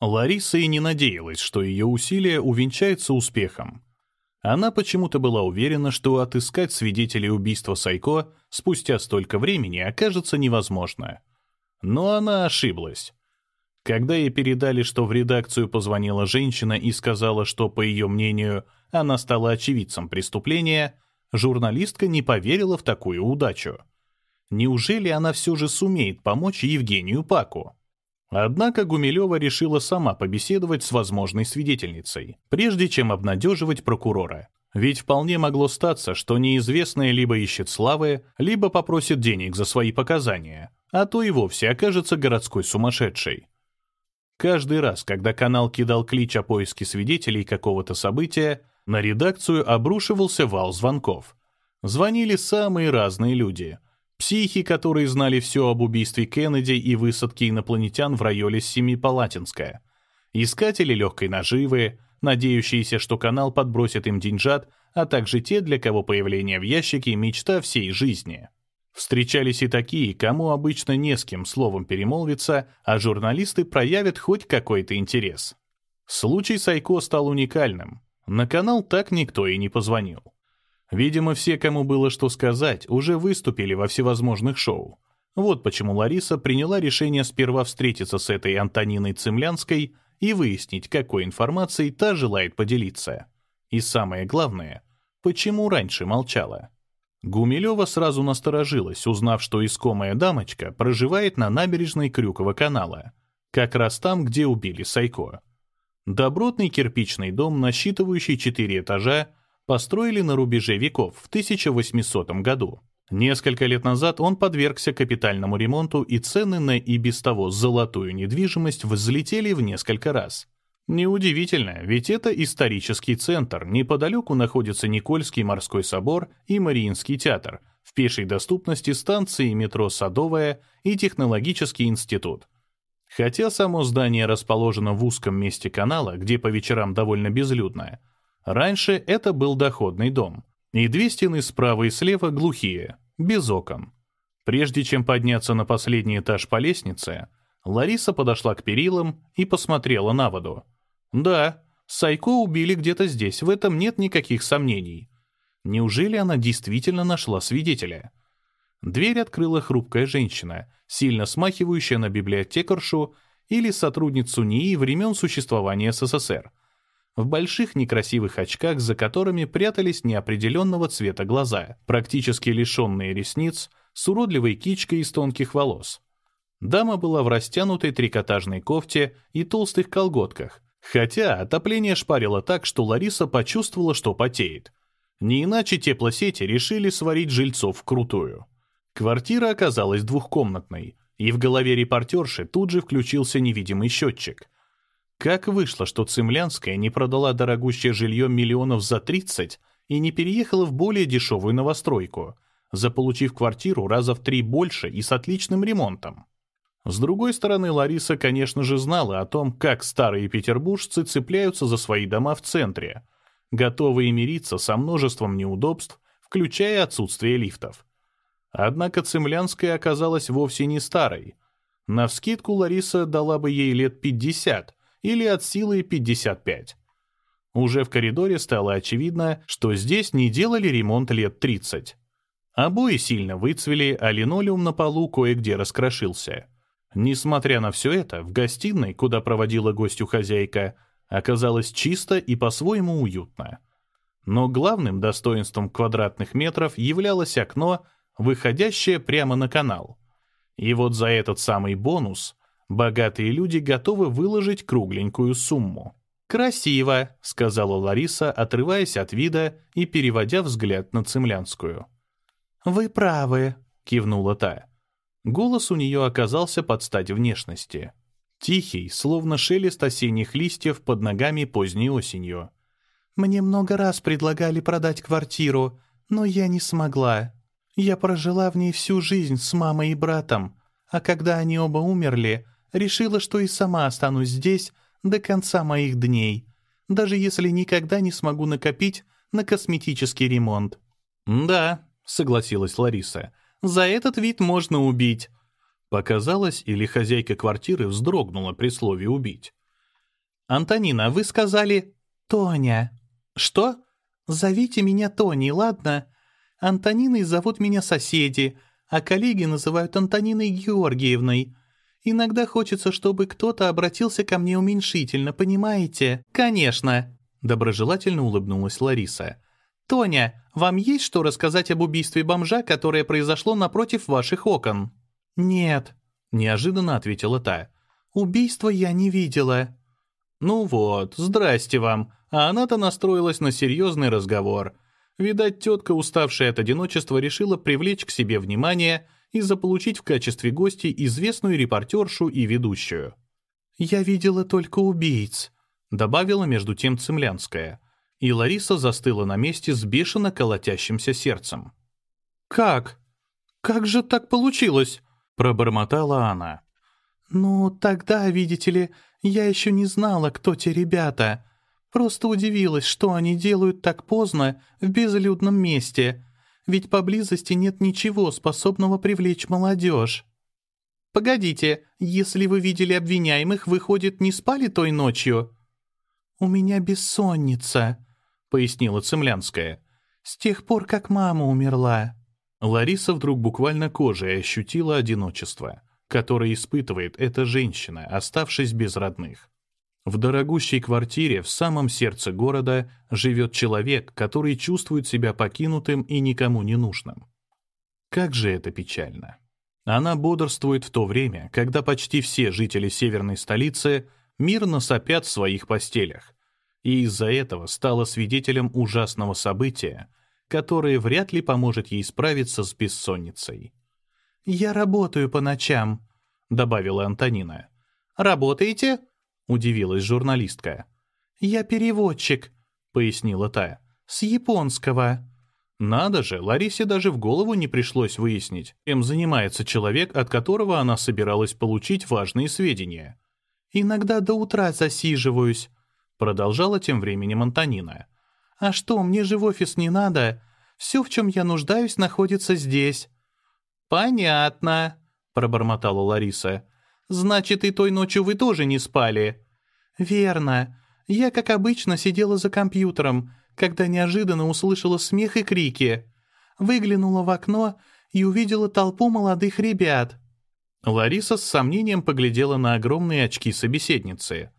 Лариса и не надеялась, что ее усилия увенчаются успехом. Она почему-то была уверена, что отыскать свидетелей убийства Сайко спустя столько времени окажется невозможно. Но она ошиблась. Когда ей передали, что в редакцию позвонила женщина и сказала, что, по ее мнению, она стала очевидцем преступления, журналистка не поверила в такую удачу. Неужели она все же сумеет помочь Евгению Паку? Однако Гумилева решила сама побеседовать с возможной свидетельницей, прежде чем обнадеживать прокурора. Ведь вполне могло статься, что неизвестная либо ищет славы, либо попросит денег за свои показания, а то и вовсе окажется городской сумасшедшей. Каждый раз, когда канал кидал клич о поиске свидетелей какого-то события, на редакцию обрушивался вал звонков. Звонили самые разные люди. Психи, которые знали все об убийстве Кеннеди и высадке инопланетян в районе Семипалатинская. Искатели легкой наживы, надеющиеся, что канал подбросит им деньжат, а также те, для кого появление в ящике — мечта всей жизни. Встречались и такие, кому обычно не с кем словом перемолвиться, а журналисты проявят хоть какой-то интерес. Случай Сайко стал уникальным. На канал так никто и не позвонил. Видимо, все, кому было что сказать, уже выступили во всевозможных шоу. Вот почему Лариса приняла решение сперва встретиться с этой Антониной Цемлянской и выяснить, какой информацией та желает поделиться. И самое главное, почему раньше молчала. Гумилева сразу насторожилась, узнав, что искомая дамочка проживает на набережной Крюкова канала, как раз там, где убили Сайко. Добротный кирпичный дом, насчитывающий четыре этажа, построили на рубеже веков в 1800 году. Несколько лет назад он подвергся капитальному ремонту, и цены на и без того золотую недвижимость взлетели в несколько раз – Неудивительно, ведь это исторический центр, неподалеку находится Никольский морской собор и Мариинский театр, в пешей доступности станции метро «Садовая» и Технологический институт. Хотя само здание расположено в узком месте канала, где по вечерам довольно безлюдно, раньше это был доходный дом, и две стены справа и слева глухие, без окон. Прежде чем подняться на последний этаж по лестнице, Лариса подошла к перилам и посмотрела на воду. Да, Сайко убили где-то здесь, в этом нет никаких сомнений. Неужели она действительно нашла свидетеля? Дверь открыла хрупкая женщина, сильно смахивающая на библиотекаршу или сотрудницу НИИ времен существования СССР. В больших некрасивых очках, за которыми прятались неопределенного цвета глаза, практически лишенные ресниц, с уродливой кичкой из тонких волос. Дама была в растянутой трикотажной кофте и толстых колготках, Хотя отопление шпарило так, что Лариса почувствовала, что потеет. Не иначе теплосети решили сварить жильцов вкрутую. Квартира оказалась двухкомнатной, и в голове репортерши тут же включился невидимый счетчик. Как вышло, что Цемлянская не продала дорогущее жилье миллионов за 30 и не переехала в более дешевую новостройку, заполучив квартиру раза в три больше и с отличным ремонтом? С другой стороны, Лариса, конечно же, знала о том, как старые петербуржцы цепляются за свои дома в центре, готовые мириться со множеством неудобств, включая отсутствие лифтов. Однако Цемлянская оказалась вовсе не старой. Навскидку Лариса дала бы ей лет 50 или от силы 55. Уже в коридоре стало очевидно, что здесь не делали ремонт лет 30. Обои сильно выцвели, а линолеум на полу кое-где раскрошился — Несмотря на все это, в гостиной, куда проводила гостю хозяйка, оказалось чисто и по-своему уютно. Но главным достоинством квадратных метров являлось окно, выходящее прямо на канал. И вот за этот самый бонус богатые люди готовы выложить кругленькую сумму. «Красиво», — сказала Лариса, отрываясь от вида и переводя взгляд на Цемлянскую. «Вы правы», — кивнула та. Голос у нее оказался под стать внешности. Тихий, словно шелест осенних листьев под ногами поздней осенью. «Мне много раз предлагали продать квартиру, но я не смогла. Я прожила в ней всю жизнь с мамой и братом, а когда они оба умерли, решила, что и сама останусь здесь до конца моих дней, даже если никогда не смогу накопить на косметический ремонт». «Да», — согласилась Лариса, за этот вид можно убить». Показалось, или хозяйка квартиры вздрогнула при слове «убить». «Антонина, вы сказали...» «Тоня». «Что?» «Зовите меня Тони, ладно? Антониной зовут меня соседи, а коллеги называют Антониной Георгиевной. Иногда хочется, чтобы кто-то обратился ко мне уменьшительно, понимаете?» «Конечно», — доброжелательно улыбнулась Лариса. «Тоня, вам есть что рассказать об убийстве бомжа, которое произошло напротив ваших окон?» «Нет», — неожиданно ответила та. «Убийства я не видела». «Ну вот, здрасте вам. А она-то настроилась на серьезный разговор. Видать, тетка, уставшая от одиночества, решила привлечь к себе внимание и заполучить в качестве гостей известную репортершу и ведущую. «Я видела только убийц», — добавила между тем Цемлянская. И Лариса застыла на месте с бешено колотящимся сердцем. «Как? Как же так получилось?» — пробормотала она. «Ну, тогда, видите ли, я еще не знала, кто те ребята. Просто удивилась, что они делают так поздно в безлюдном месте, ведь поблизости нет ничего, способного привлечь молодежь. «Погодите, если вы видели обвиняемых, выходит, не спали той ночью?» «У меня бессонница», — пояснила Цемлянская. «С тех пор, как мама умерла». Лариса вдруг буквально кожей ощутила одиночество, которое испытывает эта женщина, оставшись без родных. В дорогущей квартире в самом сердце города живет человек, который чувствует себя покинутым и никому не нужным. Как же это печально. Она бодрствует в то время, когда почти все жители северной столицы мирно сопят в своих постелях, и из-за этого стала свидетелем ужасного события, которое вряд ли поможет ей справиться с бессонницей. «Я работаю по ночам», — добавила Антонина. «Работаете?» Удивилась журналистка. «Я переводчик», — пояснила та, — «с японского». Надо же, Ларисе даже в голову не пришлось выяснить, чем занимается человек, от которого она собиралась получить важные сведения. «Иногда до утра засиживаюсь», — продолжала тем временем Антонина. «А что, мне же в офис не надо. Все, в чем я нуждаюсь, находится здесь». «Понятно», — пробормотала Лариса. Значит, и той ночью вы тоже не спали?» «Верно. Я, как обычно, сидела за компьютером, когда неожиданно услышала смех и крики. Выглянула в окно и увидела толпу молодых ребят». Лариса с сомнением поглядела на огромные очки собеседницы.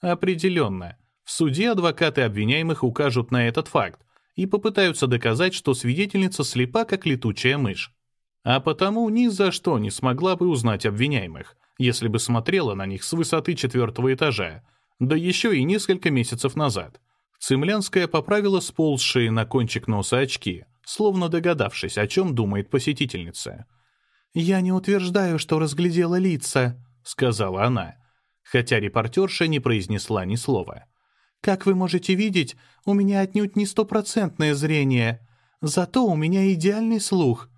«Определенно. В суде адвокаты обвиняемых укажут на этот факт и попытаются доказать, что свидетельница слепа, как летучая мышь. А потому ни за что не смогла бы узнать обвиняемых, если бы смотрела на них с высоты четвертого этажа, да еще и несколько месяцев назад. Цемлянская поправила сползшие на кончик носа очки, словно догадавшись, о чем думает посетительница. «Я не утверждаю, что разглядела лица», — сказала она, хотя репортерша не произнесла ни слова. «Как вы можете видеть, у меня отнюдь не стопроцентное зрение, зато у меня идеальный слух».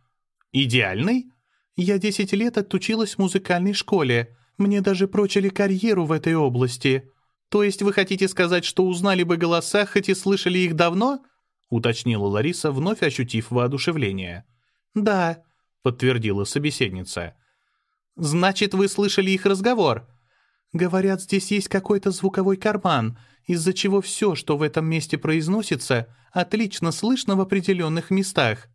«Идеальный?» Я десять лет отучилась в музыкальной школе. Мне даже прочили карьеру в этой области. То есть вы хотите сказать, что узнали бы голоса, хоть и слышали их давно? уточнила Лариса, вновь ощутив воодушевление. Да, подтвердила собеседница. Значит, вы слышали их разговор? Говорят, здесь есть какой-то звуковой карман, из-за чего все, что в этом месте произносится, отлично слышно в определенных местах.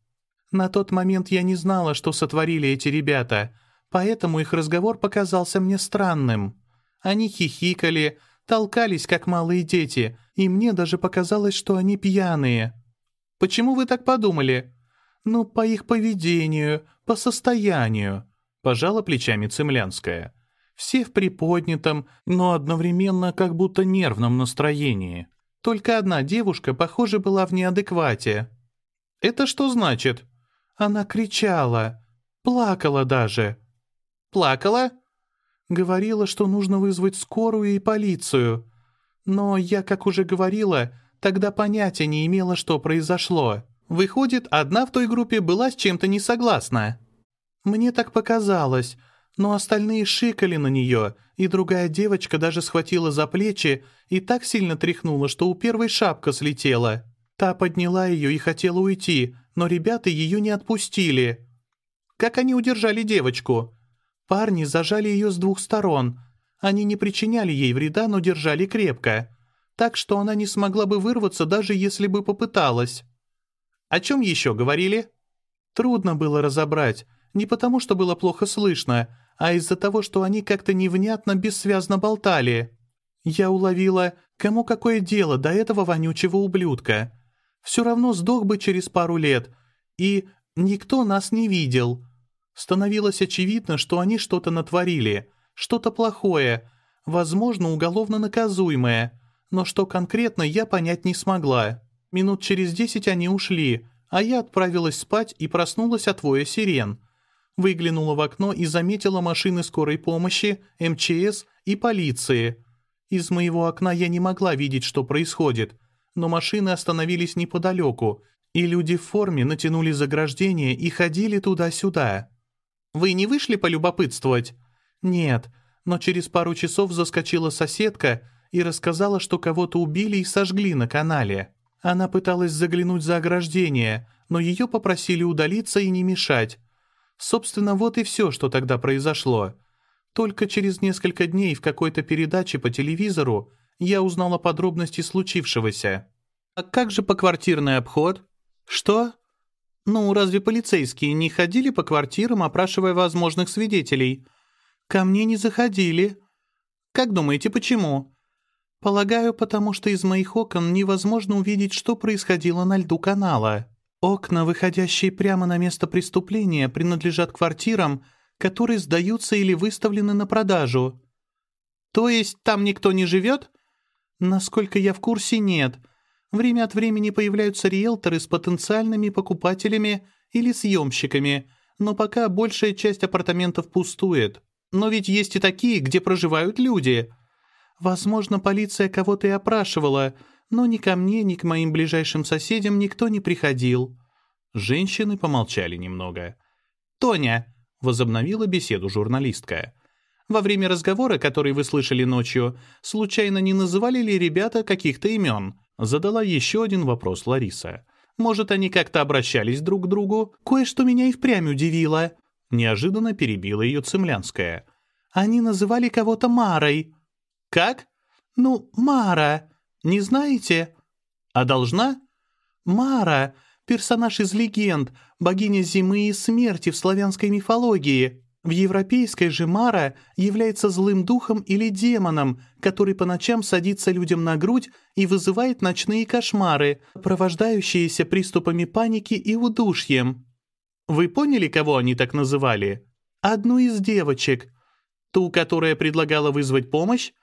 На тот момент я не знала, что сотворили эти ребята, поэтому их разговор показался мне странным. Они хихикали, толкались, как малые дети, и мне даже показалось, что они пьяные. «Почему вы так подумали?» «Ну, по их поведению, по состоянию», — пожала плечами Цемлянская. «Все в приподнятом, но одновременно как будто нервном настроении. Только одна девушка, похоже, была в неадеквате». «Это что значит?» Она кричала, плакала даже. Плакала? Говорила, что нужно вызвать скорую и полицию. Но я, как уже говорила, тогда понятия не имела, что произошло. Выходит, одна в той группе была с чем-то не согласна. Мне так показалось, но остальные шикали на нее, и другая девочка даже схватила за плечи и так сильно тряхнула, что у первой шапка слетела. Та подняла ее и хотела уйти, но ребята ее не отпустили. Как они удержали девочку? Парни зажали ее с двух сторон. Они не причиняли ей вреда, но держали крепко. Так что она не смогла бы вырваться, даже если бы попыталась. О чем еще говорили? Трудно было разобрать. Не потому, что было плохо слышно, а из-за того, что они как-то невнятно, бессвязно болтали. Я уловила, кому какое дело до этого вонючего ублюдка. Все равно сдох бы через пару лет. И никто нас не видел. Становилось очевидно, что они что-то натворили, что-то плохое, возможно, уголовно наказуемое, но что конкретно я понять не смогла. Минут через десять они ушли, а я отправилась спать и проснулась от воя сирен. Выглянула в окно и заметила машины скорой помощи, МЧС и полиции. Из моего окна я не могла видеть, что происходит, но машины остановились неподалеку, и люди в форме натянули заграждение и ходили туда-сюда. Вы не вышли полюбопытствовать?» «Нет, но через пару часов заскочила соседка и рассказала, что кого-то убили и сожгли на канале. Она пыталась заглянуть за ограждение, но ее попросили удалиться и не мешать. Собственно, вот и все, что тогда произошло. Только через несколько дней в какой-то передаче по телевизору я узнала подробности случившегося». «А как же поквартирный обход?» «Что?» «Ну, разве полицейские не ходили по квартирам, опрашивая возможных свидетелей?» «Ко мне не заходили». «Как думаете, почему?» «Полагаю, потому что из моих окон невозможно увидеть, что происходило на льду канала. Окна, выходящие прямо на место преступления, принадлежат квартирам, которые сдаются или выставлены на продажу». «То есть там никто не живет?» «Насколько я в курсе, нет». Время от времени появляются риэлторы с потенциальными покупателями или съемщиками, но пока большая часть апартаментов пустует. Но ведь есть и такие, где проживают люди. Возможно, полиция кого-то и опрашивала, но ни ко мне, ни к моим ближайшим соседям никто не приходил». Женщины помолчали немного. «Тоня», — возобновила беседу журналистка, «во время разговора, который вы слышали ночью, случайно не называли ли ребята каких-то имен?» Задала еще один вопрос Лариса. «Может, они как-то обращались друг к другу? Кое-что меня и впрямь удивило». Неожиданно перебила ее Цемлянская. «Они называли кого-то Марой». «Как?» «Ну, Мара. Не знаете?» «А должна?» «Мара. Персонаж из легенд, богиня зимы и смерти в славянской мифологии. В европейской же Мара является злым духом или демоном, который по ночам садится людям на грудь и вызывает ночные кошмары, провождающиеся приступами паники и удушьем. Вы поняли, кого они так называли? Одну из девочек. Ту, которая предлагала вызвать помощь?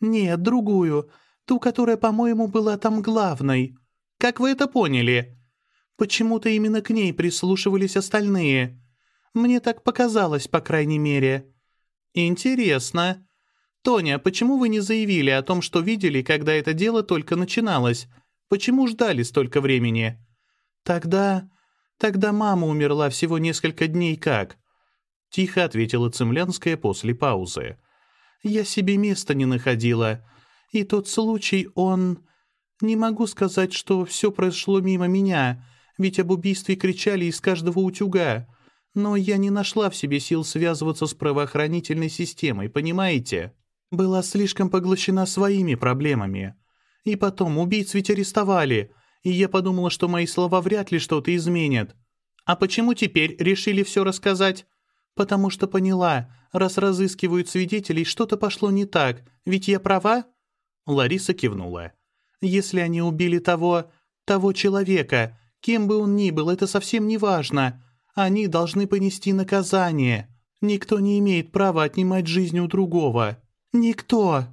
Нет, другую. Ту, которая, по-моему, была там главной. Как вы это поняли? Почему-то именно к ней прислушивались остальные. Мне так показалось, по крайней мере». «Интересно. Тоня, почему вы не заявили о том, что видели, когда это дело только начиналось? Почему ждали столько времени?» «Тогда... тогда мама умерла всего несколько дней как?» Тихо ответила Цемлянская после паузы. «Я себе места не находила. И тот случай, он... Не могу сказать, что все прошло мимо меня, ведь об убийстве кричали из каждого утюга но я не нашла в себе сил связываться с правоохранительной системой, понимаете? Была слишком поглощена своими проблемами. И потом, убийц ведь арестовали, и я подумала, что мои слова вряд ли что-то изменят. А почему теперь решили все рассказать? Потому что поняла, раз разыскивают свидетелей, что-то пошло не так, ведь я права?» Лариса кивнула. «Если они убили того... того человека, кем бы он ни был, это совсем не важно. Они должны понести наказание. Никто не имеет права отнимать жизнь у другого. Никто!»